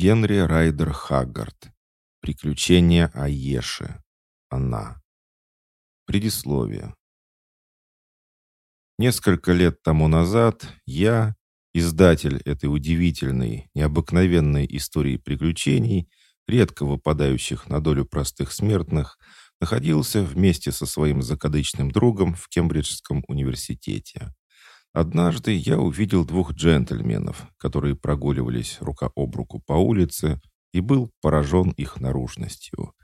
Генри Райдер Хаггард. Приключения Аеши. Она. Предисловие. Несколько лет тому назад я, издатель этой удивительной, необыкновенной истории приключений, редко выпадающих на долю простых смертных, находился вместе со своим закадычным другом в Кембриджском университете. Однажды я увидел двух джентльменов, которые прогуливались рука об руку по улице, и был поражен их наружностью.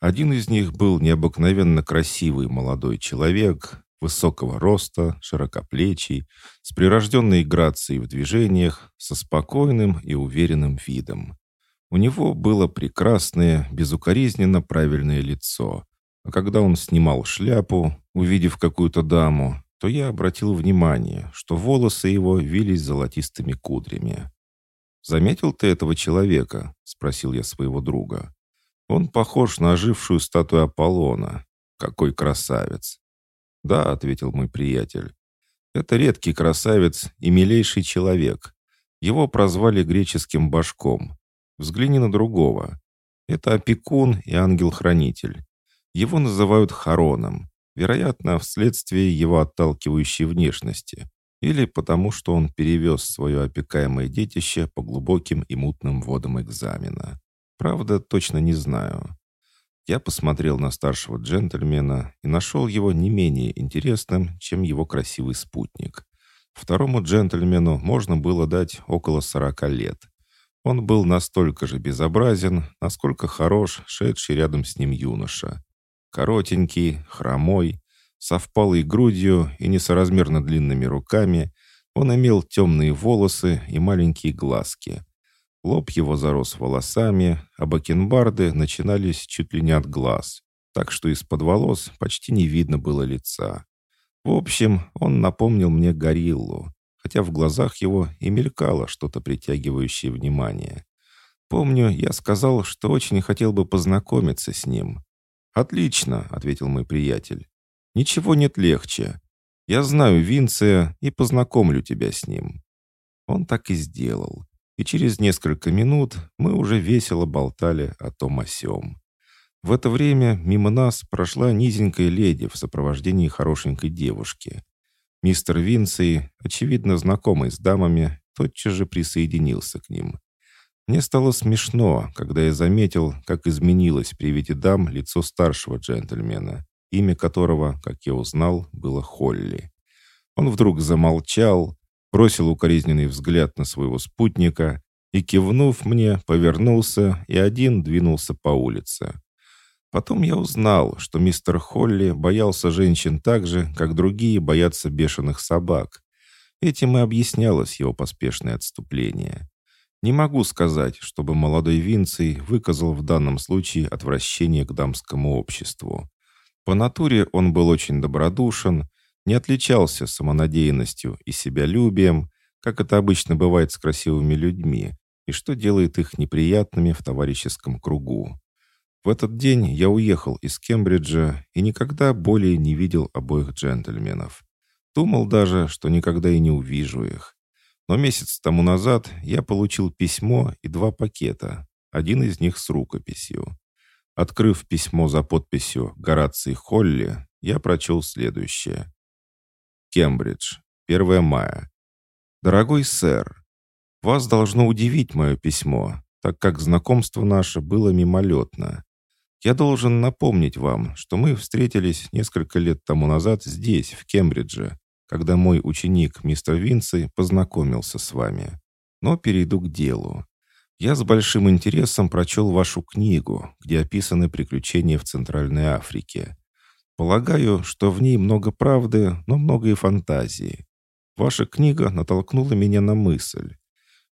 Один из них был необыкновенно красивый молодой человек, высокого роста, широкоплечий, с прирожденной грацией в движениях, со спокойным и уверенным видом. У него было прекрасное, безукоризненно правильное лицо, а когда он снимал шляпу, увидев какую-то даму, то я обратил внимание, что волосы его вились золотистыми кудрями. «Заметил ты этого человека?» — спросил я своего друга. «Он похож на ожившую статую Аполлона. Какой красавец!» «Да», — ответил мой приятель. «Это редкий красавец и милейший человек. Его прозвали греческим башком. Взгляни на другого. Это опекун и ангел-хранитель. Его называют Хароном вероятно, вследствие его отталкивающей внешности, или потому что он перевез свое опекаемое детище по глубоким и мутным водам экзамена. Правда, точно не знаю. Я посмотрел на старшего джентльмена и нашел его не менее интересным, чем его красивый спутник. Второму джентльмену можно было дать около сорока лет. Он был настолько же безобразен, насколько хорош шедший рядом с ним юноша. Коротенький, хромой, со впалой грудью и несоразмерно длинными руками, он имел темные волосы и маленькие глазки. Лоб его зарос волосами, а бакенбарды начинались чуть ли не от глаз, так что из-под волос почти не видно было лица. В общем, он напомнил мне гориллу, хотя в глазах его и мелькало что-то притягивающее внимание. Помню, я сказал, что очень хотел бы познакомиться с ним. «Отлично», — ответил мой приятель. «Ничего нет легче. Я знаю Винция и познакомлю тебя с ним». Он так и сделал. И через несколько минут мы уже весело болтали о том о сём. В это время мимо нас прошла низенькая леди в сопровождении хорошенькой девушки. Мистер Винций, очевидно знакомый с дамами, тотчас же присоединился к ним. Мне стало смешно, когда я заметил, как изменилось при виде дам лицо старшего джентльмена, имя которого, как я узнал, было Холли. Он вдруг замолчал, бросил укоризненный взгляд на своего спутника и, кивнув мне, повернулся и один двинулся по улице. Потом я узнал, что мистер Холли боялся женщин так же, как другие боятся бешеных собак. Этим и объяснялось его поспешное отступление. Не могу сказать, чтобы молодой Винций выказал в данном случае отвращение к дамскому обществу. По натуре он был очень добродушен, не отличался самонадеянностью и себялюбием, как это обычно бывает с красивыми людьми, и что делает их неприятными в товарищеском кругу. В этот день я уехал из Кембриджа и никогда более не видел обоих джентльменов. Думал даже, что никогда и не увижу их. Но месяц тому назад я получил письмо и два пакета, один из них с рукописью. Открыв письмо за подписью Гораций Холли, я прочел следующее. Кембридж, 1 мая. Дорогой сэр, вас должно удивить мое письмо, так как знакомство наше было мимолетно. Я должен напомнить вам, что мы встретились несколько лет тому назад здесь, в Кембридже, когда мой ученик, мистер Винци, познакомился с вами. Но перейду к делу. Я с большим интересом прочел вашу книгу, где описаны приключения в Центральной Африке. Полагаю, что в ней много правды, но много и фантазии. Ваша книга натолкнула меня на мысль.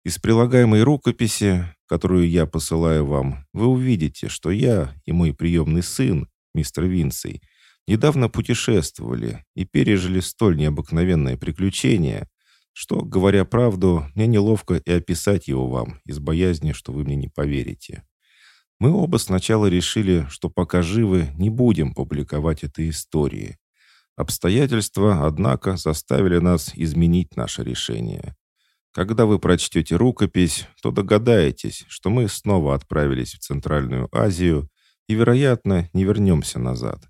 Из прилагаемой рукописи, которую я посылаю вам, вы увидите, что я и мой приемный сын, мистер Винций, недавно путешествовали и пережили столь необыкновенное приключение, что, говоря правду, мне неловко и описать его вам из боязни, что вы мне не поверите. Мы оба сначала решили, что пока живы, не будем публиковать этой истории. Обстоятельства, однако, заставили нас изменить наше решение. Когда вы прочтете рукопись, то догадаетесь, что мы снова отправились в Центральную Азию и, вероятно, не вернемся назад.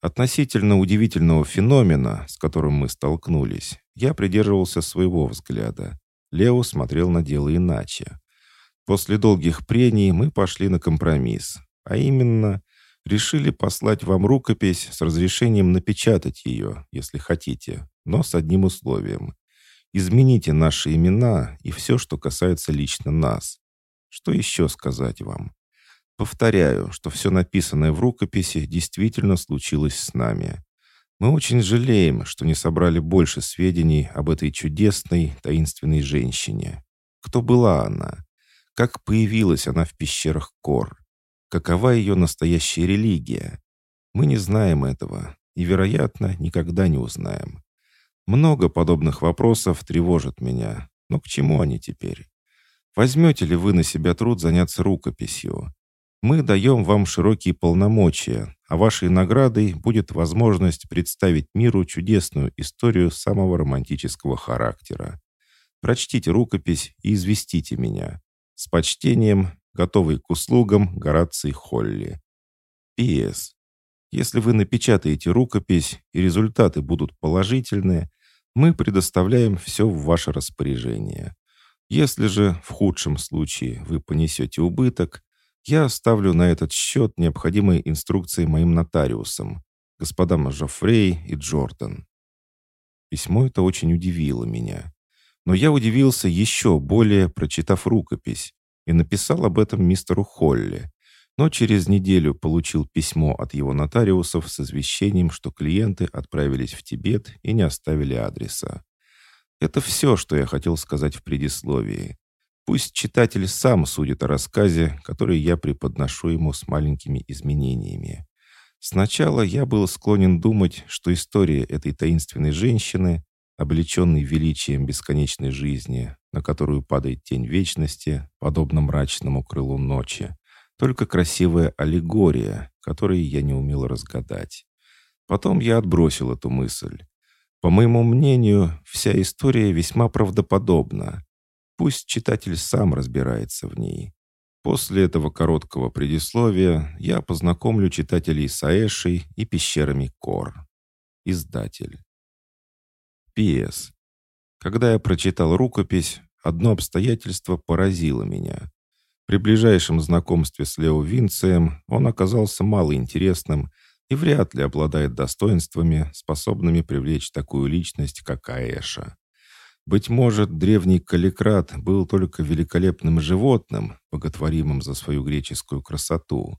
Относительно удивительного феномена, с которым мы столкнулись, я придерживался своего взгляда. Лео смотрел на дело иначе. После долгих прений мы пошли на компромисс, а именно решили послать вам рукопись с разрешением напечатать ее, если хотите, но с одним условием. Измените наши имена и все, что касается лично нас. Что еще сказать вам? Повторяю, что все написанное в рукописи действительно случилось с нами. Мы очень жалеем, что не собрали больше сведений об этой чудесной, таинственной женщине. Кто была она? Как появилась она в пещерах Кор? Какова ее настоящая религия? Мы не знаем этого и, вероятно, никогда не узнаем. Много подобных вопросов тревожит меня, но к чему они теперь? Возьмете ли вы на себя труд заняться рукописью? Мы даем вам широкие полномочия, а вашей наградой будет возможность представить миру чудесную историю самого романтического характера. Прочтите рукопись и известите меня. С почтением, готовый к услугам Гораций Холли. П.С. Если вы напечатаете рукопись и результаты будут положительные, мы предоставляем все в ваше распоряжение. Если же в худшем случае вы понесете убыток, я оставлю на этот счет необходимые инструкции моим нотариусам, господам Жофрей и Джордан. Письмо это очень удивило меня. Но я удивился еще более, прочитав рукопись, и написал об этом мистеру Холли, но через неделю получил письмо от его нотариусов с извещением, что клиенты отправились в Тибет и не оставили адреса. Это все, что я хотел сказать в предисловии. Пусть читатель сам судит о рассказе, который я преподношу ему с маленькими изменениями. Сначала я был склонен думать, что история этой таинственной женщины, облеченной величием бесконечной жизни, на которую падает тень вечности, подобно мрачному крылу ночи, только красивая аллегория, которую я не умел разгадать. Потом я отбросил эту мысль. По моему мнению, вся история весьма правдоподобна. Пусть читатель сам разбирается в ней. После этого короткого предисловия я познакомлю читателей с Аэшей и пещерами Кор. Издатель. П.С. Когда я прочитал рукопись, одно обстоятельство поразило меня. При ближайшем знакомстве с Лео Винцием он оказался малоинтересным и вряд ли обладает достоинствами, способными привлечь такую личность, как Аэша. Быть может, древний Каликрат был только великолепным животным, боготворимым за свою греческую красоту.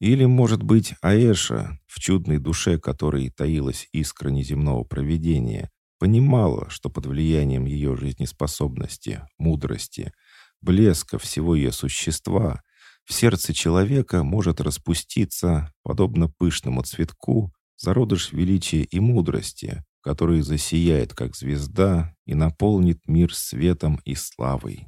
Или, может быть, Аэша, в чудной душе которой таилась искра неземного провидения, понимала, что под влиянием ее жизнеспособности, мудрости – блеска всего ее существа, в сердце человека может распуститься, подобно пышному цветку, зародыш величия и мудрости, который засияет, как звезда, и наполнит мир светом и славой.